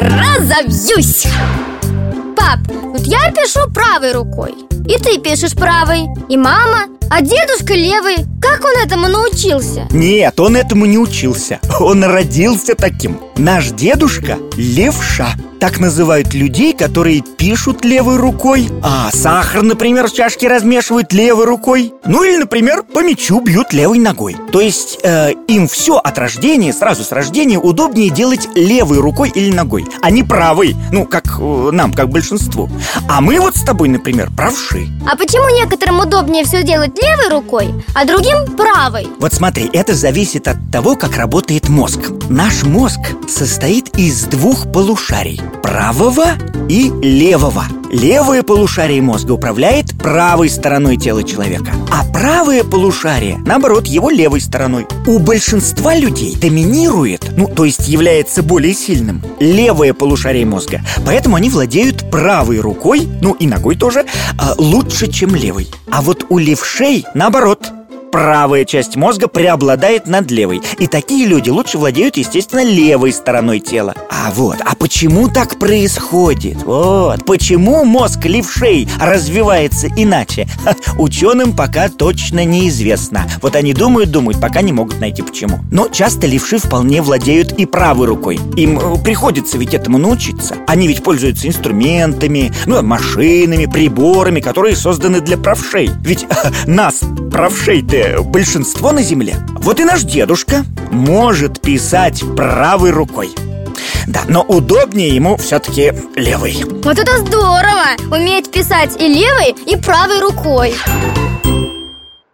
разобьюсь. Пап, вот я пишу правой рукой И ты пишешь правой И мама А дедушка левый Как он этому научился? Нет, он этому не учился. Он родился таким. Наш дедушка – левша. Так называют людей, которые пишут левой рукой. А сахар, например, в чашке размешивают левой рукой. Ну или, например, по мячу бьют левой ногой. То есть э, им все от рождения, сразу с рождения удобнее делать левой рукой или ногой А не правой, ну, как э, нам, как большинству. А мы вот с тобой, например, правши. А почему некоторым удобнее все делать левой рукой, а другим правой? Вот смотри, это зависит от того, как работает мозг Наш мозг состоит из двух полушарий правого и левого Левое полушарие мозга управляет правой стороной тела человека А правое полушарие, наоборот, его левой стороной. У большинства людей доминирует, ну, то есть является более сильным Левое полушарие мозга. Поэтому они владеют правой рукой, ну и ногой тоже, а, лучше, чем левой. А вот у левшей, наоборот, правая часть мозга преобладает над левой. И такие люди лучше владеют, естественно, левой стороной тела. А вот, а почему так происходит? Вот, почему мозг левшей развивается иначе? Ха, ученым пока точно неизвестно. Вот они думают, думают, пока не могут найти почему. Но часто левши вполне владеют и правой рукой. Им э, приходится ведь этому научиться. Они ведь пользуются инструментами, ну, машинами, приборами, которые созданы для правшей. Ведь нас, правшей-то, большинство на Земле. Вот и наш дедушка может писать правой рукой. Да, но удобнее ему все-таки левой. Вот это здорово! Уметь писать и левой, и правой рукой